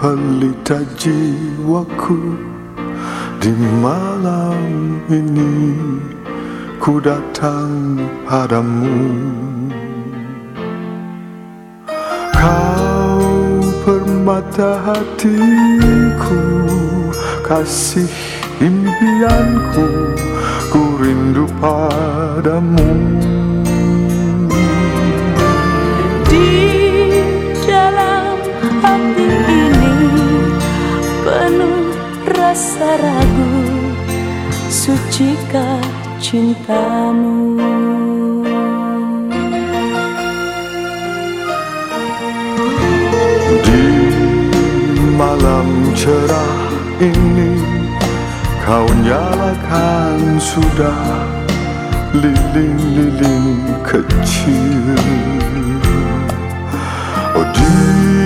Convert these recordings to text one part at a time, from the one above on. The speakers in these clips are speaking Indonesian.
pelita jiwaku Di malam ini ku datang padamu. Kau permata hatiku Kasih impianku Ku rindu padamu rasa ragu Sucikah cintamu. Di malam cerah ini Kau nyalakan sudah Lilin-lilin kecil. Oh di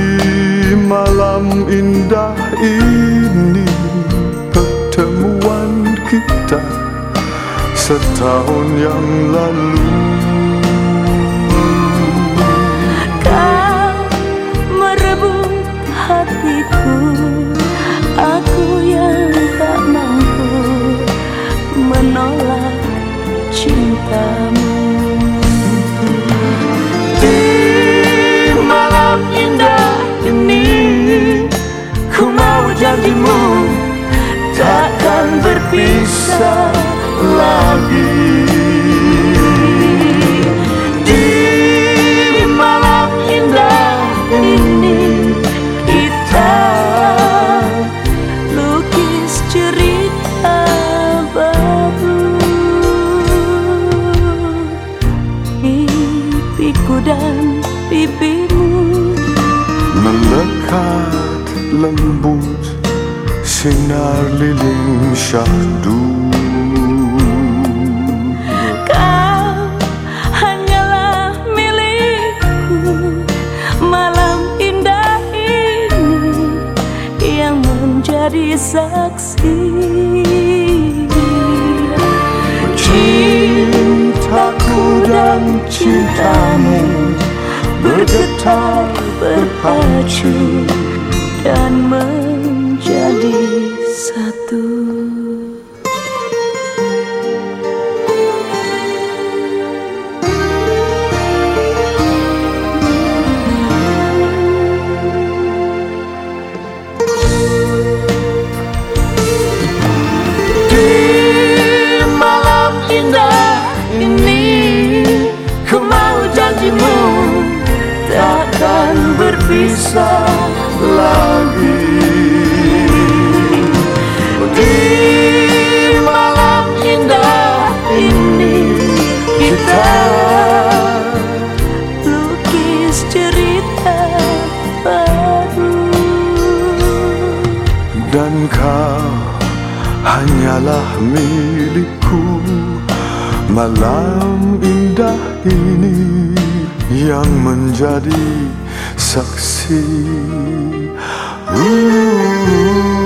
indah ini pertemuan kita setahun yang lalu. Kau merebut hatiku Aku yang tak mampu menolak cintamu janjimu takkan berpisah lagi. Di malam indah ini kita lukis cerita baru. Pipiku dan pipimu Melekat lembut sinar lilin syahdu. Kau hanyalah milikku. Malam indah ini Yang menjadi saksi. Cintaku dan cintamu Bergetar berpacu ini Ku mau janjimu Takkan berpisah lagi. Di malam indah ini Kita Lukis cerita baru. Dan kau hanyalah milikku Malam indah ini yang menjadi saksi. Ooh.